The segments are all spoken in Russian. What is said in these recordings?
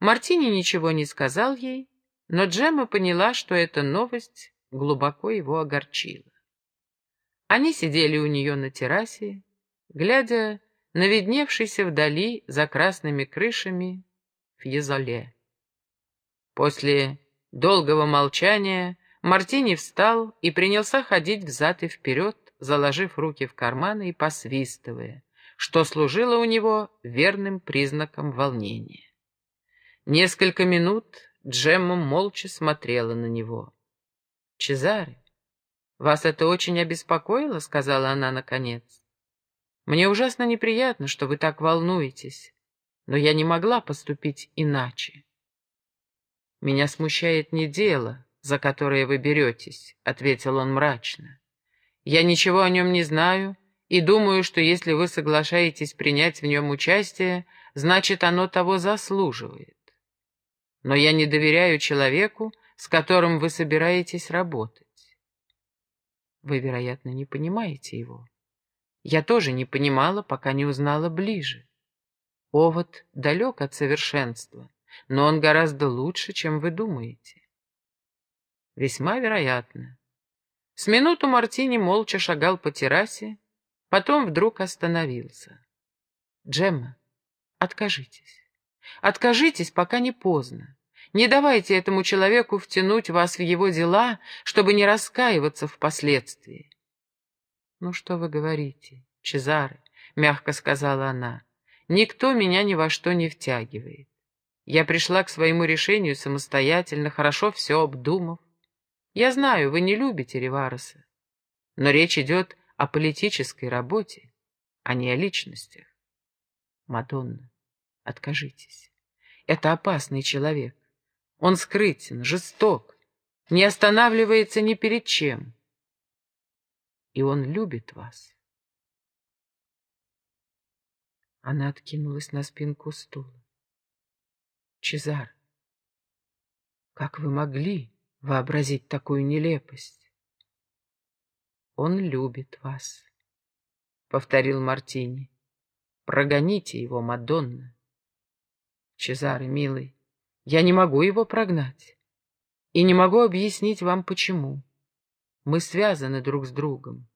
Мартини ничего не сказал ей, но Джемма поняла, что эта новость глубоко его огорчила. Они сидели у нее на террасе, глядя на видневшийся вдали за красными крышами Фьезоле. После долгого молчания Мартини встал и принялся ходить взад и вперед, заложив руки в карманы и посвистывая, что служило у него верным признаком волнения. Несколько минут Джемма молча смотрела на него. «Чезаре, вас это очень обеспокоило?» — сказала она наконец. «Мне ужасно неприятно, что вы так волнуетесь, но я не могла поступить иначе». «Меня смущает не дело, за которое вы беретесь», — ответил он мрачно. «Я ничего о нем не знаю и думаю, что если вы соглашаетесь принять в нем участие, значит, оно того заслуживает. Но я не доверяю человеку, с которым вы собираетесь работать. Вы, вероятно, не понимаете его. Я тоже не понимала, пока не узнала ближе. Овод далек от совершенства, но он гораздо лучше, чем вы думаете. Весьма вероятно. С минуту Мартини молча шагал по террасе, потом вдруг остановился. «Джемма, откажитесь. Откажитесь, пока не поздно. Не давайте этому человеку втянуть вас в его дела, чтобы не раскаиваться впоследствии. — Ну что вы говорите, Чезаре, — мягко сказала она, — никто меня ни во что не втягивает. Я пришла к своему решению самостоятельно, хорошо все обдумав. Я знаю, вы не любите Ревароса, но речь идет о политической работе, а не о личностях. Мадонна, откажитесь. Это опасный человек. Он скрытен, жесток, не останавливается ни перед чем. И он любит вас. Она откинулась на спинку стула. Чезар, как вы могли вообразить такую нелепость? Он любит вас, — повторил Мартини. Прогоните его, Мадонна. Чезаре, милый, я не могу его прогнать. И не могу объяснить вам, почему. Мы связаны друг с другом.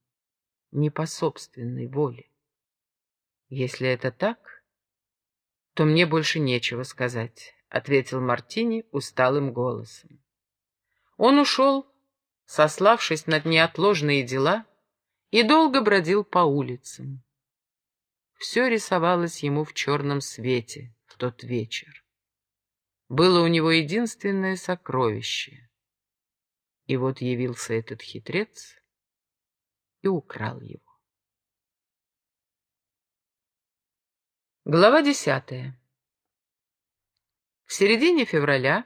Не по собственной воле. Если это так, то мне больше нечего сказать, — ответил Мартини усталым голосом. Он ушел, сославшись над неотложные дела, и долго бродил по улицам. Все рисовалось ему в черном свете в тот вечер было у него единственное сокровище. И вот явился этот хитрец и украл его. Глава десятая. В середине февраля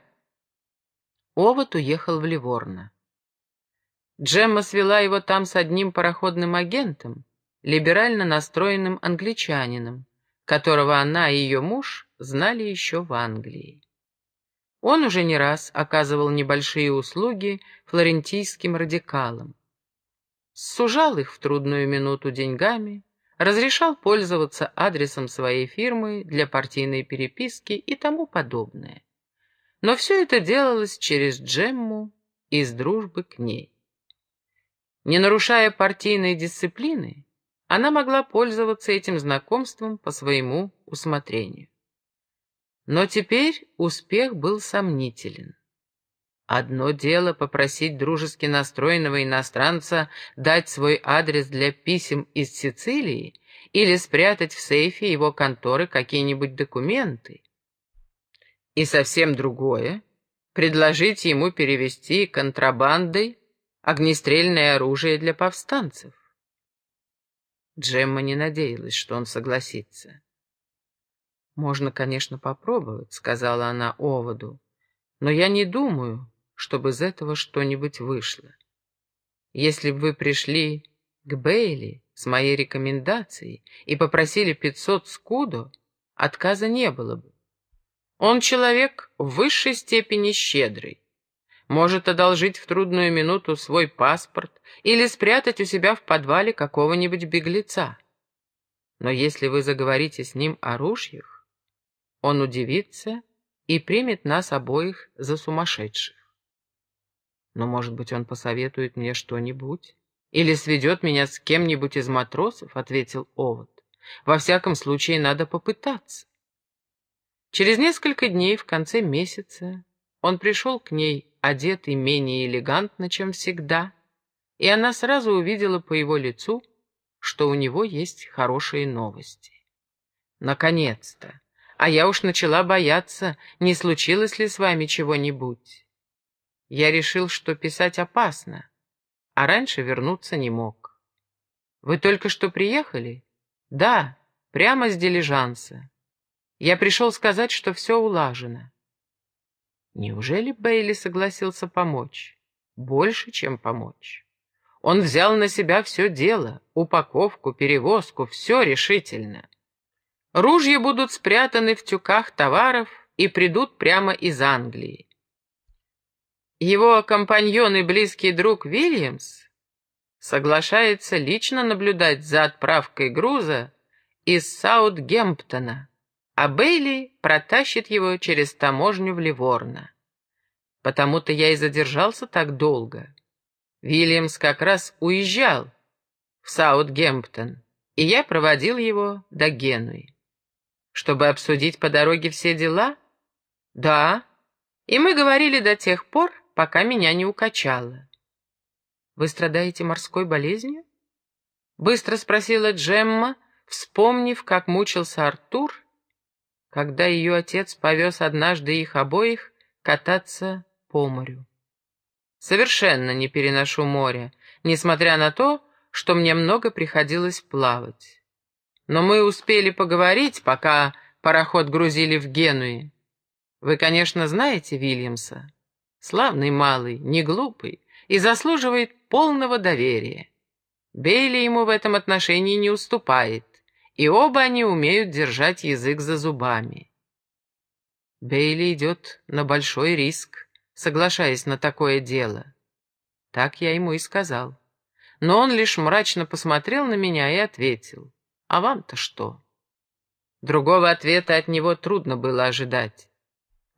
Овод уехал в Ливорно. Джемма свела его там с одним пароходным агентом, либерально настроенным англичанином, которого она и ее муж знали еще в Англии. Он уже не раз оказывал небольшие услуги флорентийским радикалам. Сужал их в трудную минуту деньгами, разрешал пользоваться адресом своей фирмы для партийной переписки и тому подобное. Но все это делалось через Джемму из дружбы к ней. Не нарушая партийной дисциплины, она могла пользоваться этим знакомством по своему усмотрению. Но теперь успех был сомнителен. Одно дело попросить дружески настроенного иностранца дать свой адрес для писем из Сицилии или спрятать в сейфе его конторы какие-нибудь документы. И совсем другое — предложить ему перевести контрабандой огнестрельное оружие для повстанцев. Джемма не надеялась, что он согласится. «Можно, конечно, попробовать», — сказала она оводу, «но я не думаю, чтобы из этого что-нибудь вышло. Если бы вы пришли к Бейли с моей рекомендацией и попросили пятьсот скудо, отказа не было бы. Он человек в высшей степени щедрый, может одолжить в трудную минуту свой паспорт или спрятать у себя в подвале какого-нибудь беглеца. Но если вы заговорите с ним о ружьях, он удивится и примет нас обоих за сумасшедших. Но, может быть, он посоветует мне что-нибудь? Или сведет меня с кем-нибудь из матросов, — ответил Овод. Во всяком случае, надо попытаться. Через несколько дней, в конце месяца, он пришел к ней, одетый менее элегантно, чем всегда, и она сразу увидела по его лицу, что у него есть хорошие новости. Наконец-то! А я уж начала бояться, не случилось ли с вами чего-нибудь. Я решил, что писать опасно, а раньше вернуться не мог. Вы только что приехали? Да, прямо с дилижанса. Я пришел сказать, что все улажено. Неужели Бейли согласился помочь? Больше, чем помочь. Он взял на себя все дело, упаковку, перевозку, все решительно. Ружья будут спрятаны в тюках товаров и придут прямо из Англии. Его компаньон и близкий друг Вильямс соглашается лично наблюдать за отправкой груза из Саутгемптона, а Бейли протащит его через таможню в Ливорно. Потому-то я и задержался так долго. Вильямс как раз уезжал в Саутгемптон, и я проводил его до Генуи. Чтобы обсудить по дороге все дела? Да. И мы говорили до тех пор, пока меня не укачало. «Вы страдаете морской болезнью?» Быстро спросила Джемма, вспомнив, как мучился Артур, когда ее отец повез однажды их обоих кататься по морю. «Совершенно не переношу море, несмотря на то, что мне много приходилось плавать. Но мы успели поговорить, пока пароход грузили в Генуи. Вы, конечно, знаете Вильямса?» Славный малый, не глупый и заслуживает полного доверия. Бейли ему в этом отношении не уступает, и оба они умеют держать язык за зубами. Бейли идет на большой риск, соглашаясь на такое дело. Так я ему и сказал. Но он лишь мрачно посмотрел на меня и ответил. А вам-то что? Другого ответа от него трудно было ожидать.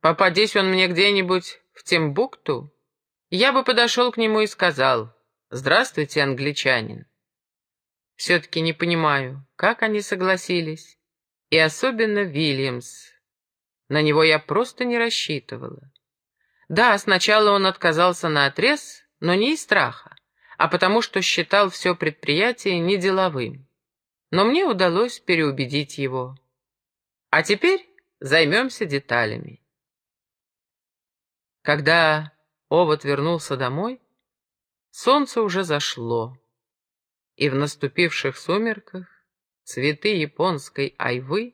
Попадись он мне где-нибудь в Тимбукту, я бы подошел к нему и сказал «Здравствуйте, англичанин». Все-таки не понимаю, как они согласились, и особенно Вильямс. На него я просто не рассчитывала. Да, сначала он отказался на отрез, но не из страха, а потому что считал все предприятие неделовым. Но мне удалось переубедить его. А теперь займемся деталями. Когда овод вернулся домой, солнце уже зашло, и в наступивших сумерках цветы японской айвы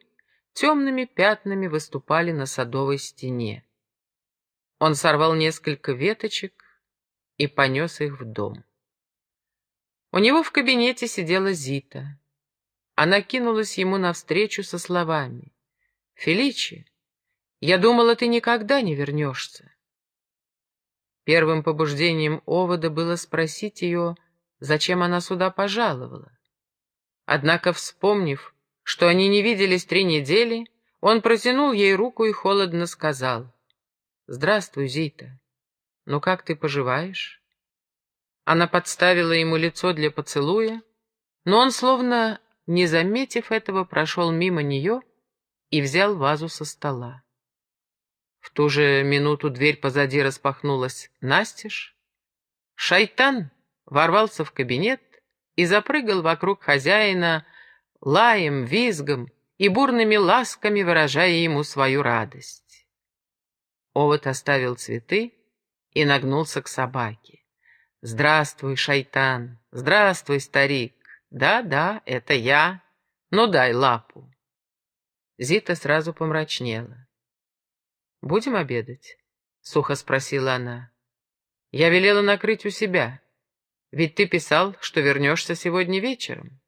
темными пятнами выступали на садовой стене. Он сорвал несколько веточек и понес их в дом. У него в кабинете сидела Зита. Она кинулась ему навстречу со словами. «Феличи, я думала, ты никогда не вернешься. Первым побуждением овода было спросить ее, зачем она сюда пожаловала. Однако, вспомнив, что они не виделись три недели, он протянул ей руку и холодно сказал, «Здравствуй, Зита. Ну как ты поживаешь?» Она подставила ему лицо для поцелуя, но он, словно не заметив этого, прошел мимо нее и взял вазу со стола. В ту же минуту дверь позади распахнулась настежь. Шайтан ворвался в кабинет и запрыгал вокруг хозяина лаем, визгом и бурными ласками, выражая ему свою радость. Овод оставил цветы и нагнулся к собаке. «Здравствуй, шайтан! Здравствуй, старик! Да-да, это я. Ну, дай лапу!» Зита сразу помрачнела. «Будем обедать?» — сухо спросила она. «Я велела накрыть у себя. Ведь ты писал, что вернешься сегодня вечером».